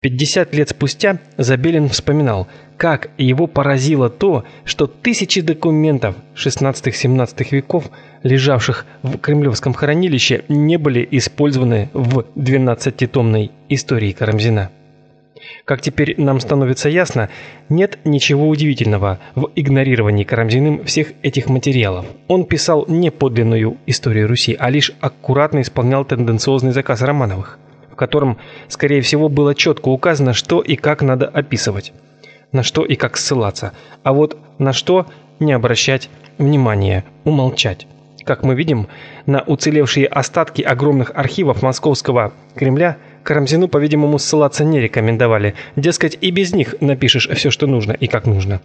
50 лет спустя Забелин вспоминал, как его поразило то, что тысячи документов 16-17 веков, лежавших в Кремлевском хранилище, не были использованы в 12-томной истории Карамзина. Как теперь нам становится ясно, нет ничего удивительного в игнорировании Карамзиным всех этих материалов. Он писал не подлинную историю Руси, а лишь аккуратно исполнял тенденциозный заказ Романовых котором, скорее всего, было четко указано, что и как надо описывать, на что и как ссылаться, а вот на что не обращать внимания, умолчать. Как мы видим, на уцелевшие остатки огромных архивов Московского Кремля Карамзину, по-видимому, ссылаться не рекомендовали. Дескать, и без них напишешь все, что нужно и как нужно.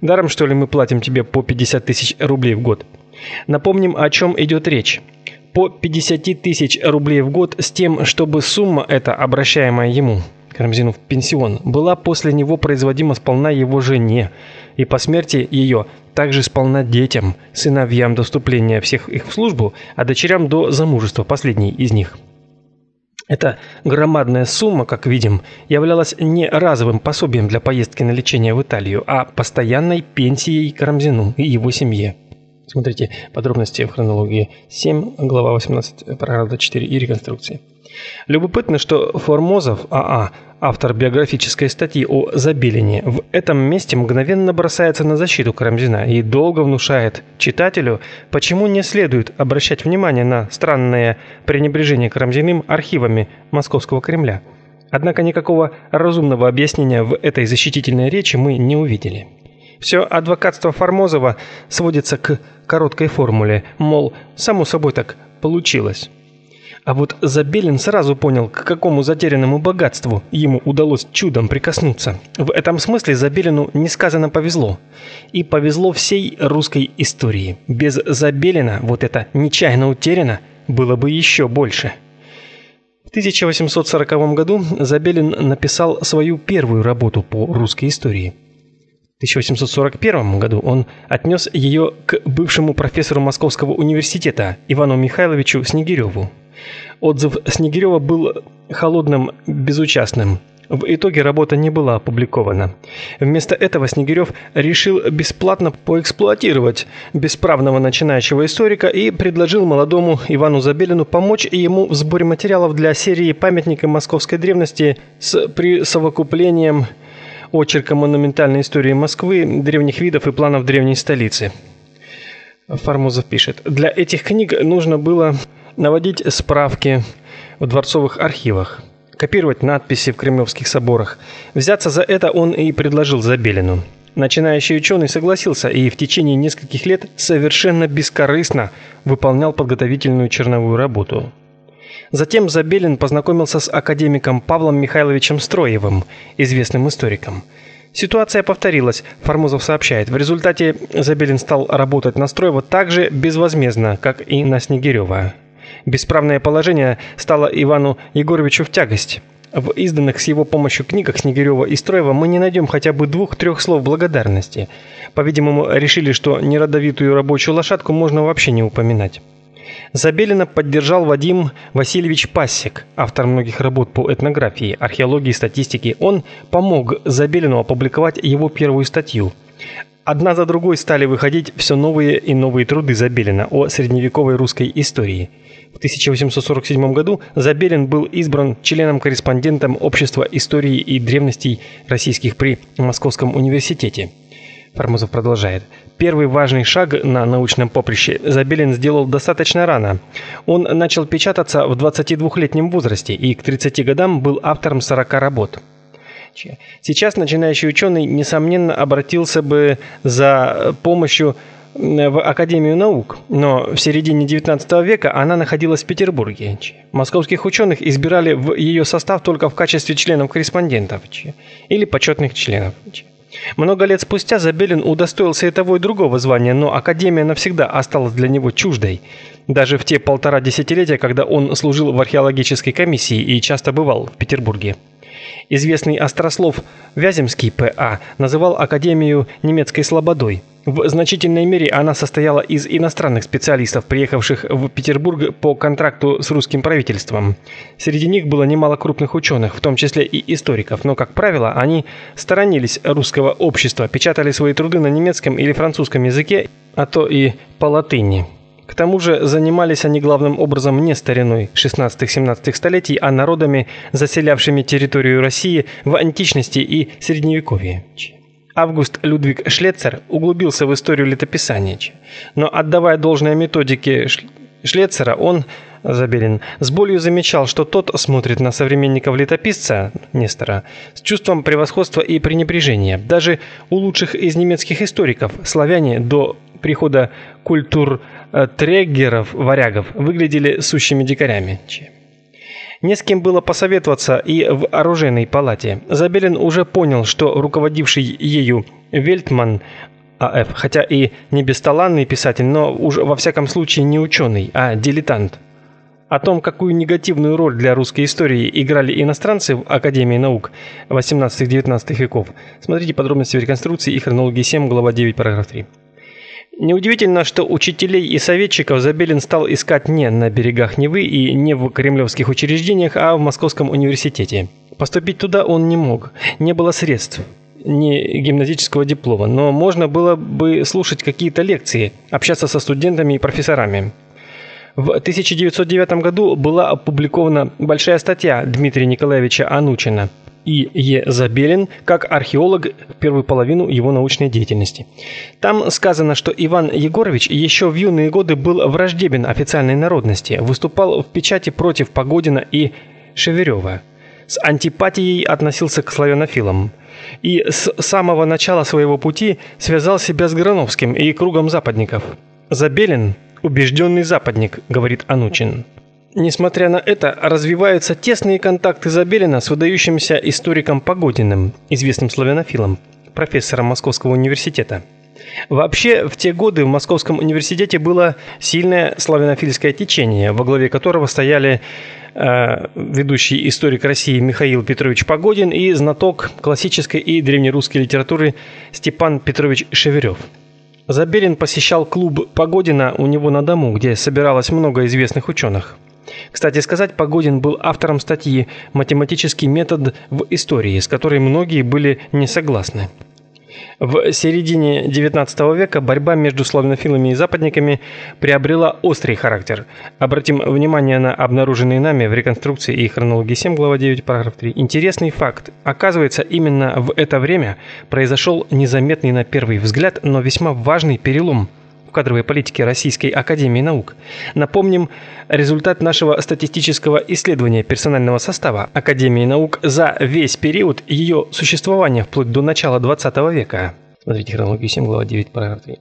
Даром, что ли, мы платим тебе по 50 тысяч рублей в год? Напомним, о чем идет речь по 50 тысяч рублей в год с тем, чтобы сумма эта, обращаемая ему, Карамзину в пенсион, была после него производима сполна его жене, и по смерти ее также сполна детям, сыновьям до вступления всех их в службу, а дочерям до замужества последней из них. Эта громадная сумма, как видим, являлась не разовым пособием для поездки на лечение в Италию, а постоянной пенсией Карамзину и его семье. Смотрите подробности в хронологии 7, глава 18, параграф 4 и реконструкции. Любопытно, что Формозов АА, автор биографической статьи о Забелине, в этом месте мгновенно бросается на защиту Карамзина и долго внушает читателю, почему не следует обращать внимание на странное пренебрежение Карамзиным архивами Московского Кремля. Однако никакого разумного объяснения в этой защитительной речи мы не увидели. Все адвокатство Формозова сводится к короткой формуле, мол, само собой так получилось. А вот Забелин сразу понял, к какому затерянному богатству ему удалось чудом прикоснуться. В этом смысле Забелину несказанно повезло. И повезло всей русской истории. Без Забелина вот это нечаянно утеряно было бы еще больше. В 1840 году Забелин написал свою первую работу по русской истории – 1841 году он отнес ее к бывшему профессору Московского университета Ивану Михайловичу Снегиреву. Отзыв Снегирева был холодным, безучастным. В итоге работа не была опубликована. Вместо этого Снегирев решил бесплатно поэксплуатировать бесправного начинающего историка и предложил молодому Ивану Забелину помочь ему в сборе материалов для серии «Памятники московской древности» с присовокуплением очерка монументальной истории Москвы, древних видов и планов древней столицы. Формозов пишет: "Для этих книг нужно было наводить справки в дворцовых архивах, копировать надписи в кремлевских соборах. Взяться за это он и предложил Забелину. Начинающий ученый согласился и в течение нескольких лет совершенно бескорыстно выполнял подготовительную черновую работу. Затем Забелин познакомился с академиком Павлом Михайловичем Строевым, известным историком. Ситуация повторилась, Формозов сообщает. В результате Забелин стал работать на Строева так же безвозмездно, как и на Снегирева. Бесправное положение стало Ивану Егоровичу в тягость. В изданных с его помощью книгах Снегирева и Строева мы не найдем хотя бы двух-трех слов благодарности. По-видимому, решили, что неродовитую рабочую лошадку можно вообще не упоминать. Забелина поддержал Вадим Васильевич Пассик, автор многих работ по этнографии, археологии и статистике. Он помог Забелину опубликовать его первую статью. Одна за другой стали выходить все новые и новые труды Забелина о средневековой русской истории. В 1847 году Забелин был избран членом-корреспондентом Общества истории и древностей российских при Московском университете. Формозов продолжает. Первый важный шаг на научном поприще Забелин сделал достаточно рано. Он начал печататься в 22-летнем возрасте и к 30 годам был автором 40 работ. Сейчас начинающий ученый, несомненно, обратился бы за помощью в Академию наук, но в середине XIX века она находилась в Петербурге. Московских ученых избирали в ее состав только в качестве членов-корреспондентов или почетных членов. Много лет спустя Забелин удостоился и того и другого звания, но академия навсегда осталась для него чуждой. Даже в те полтора десятилетия, когда он служил в археологической комиссии и часто бывал в Петербурге. Известный острослов Вяземский П.А. называл Академию немецкой слободой. В значительной мере она состояла из иностранных специалистов, приехавших в Петербург по контракту с русским правительством. Среди них было немало крупных ученых, в том числе и историков, но, как правило, они сторонились русского общества, печатали свои труды на немецком или французском языке, а то и по латыни. К тому же занимались они главным образом не стариной 16-17 столетий, а народами, заселявшими территорию России в античности и средневековье. Август Людвиг Шлецер углубился в историю летописания, но отдавая должное методике Шлецера, он Забелин с болью замечал, что тот смотрит на современников летописца Нестора с чувством превосходства и пренебрежения. Даже у лучших из немецких историков славяне до прихода культур э, варягов выглядели сущими дикарями. Не с кем было посоветоваться и в оружейной палате. Забелин уже понял, что руководивший ею Вельтман А.Ф., хотя и не бесталанный писатель, но уж во всяком случае не ученый, а дилетант. О том, какую негативную роль для русской истории играли иностранцы в Академии наук 18-19 веков, смотрите подробности в реконструкции и хронологии 7, глава 9, параграф 3. Неудивительно, что учителей и советчиков Забелин стал искать не на берегах Невы и не в кремлевских учреждениях, а в Московском университете. Поступить туда он не мог, не было средств, ни гимназического диплома, но можно было бы слушать какие-то лекции, общаться со студентами и профессорами. В 1909 году была опубликована большая статья Дмитрия Николаевича Анучина – и Е. Забелин как археолог в первую половину его научной деятельности. Там сказано, что Иван Егорович еще в юные годы был враждебен официальной народности, выступал в печати против Погодина и Шеверева. С антипатией относился к славянофилам и с самого начала своего пути связал себя с Грановским и кругом западников. Забелин убежденный западник, говорит Анучин. Несмотря на это, развиваются тесные контакты Забелина с выдающимся историком Погодиным, известным славянофилом, профессором Московского университета. Вообще, в те годы в Московском университете было сильное славянофильское течение, во главе которого стояли э, ведущий историк России Михаил Петрович Погодин и знаток классической и древнерусской литературы Степан Петрович Шеверев. Забелин посещал клуб Погодина у него на дому, где собиралось много известных ученых. Кстати сказать, Погодин был автором статьи «Математический метод в истории», с которой многие были не согласны. В середине XIX века борьба между славянофилами и западниками приобрела острый характер. Обратим внимание на обнаруженные нами в реконструкции и хронологии 7, глава 9, параграф 3. Интересный факт. Оказывается, именно в это время произошел незаметный на первый взгляд, но весьма важный перелом – кадровой политики Российской Академии Наук. Напомним, результат нашего статистического исследования персонального состава Академии Наук за весь период ее существования вплоть до начала 20 века. Смотрите хронологию 7, глава 9, параграф 3.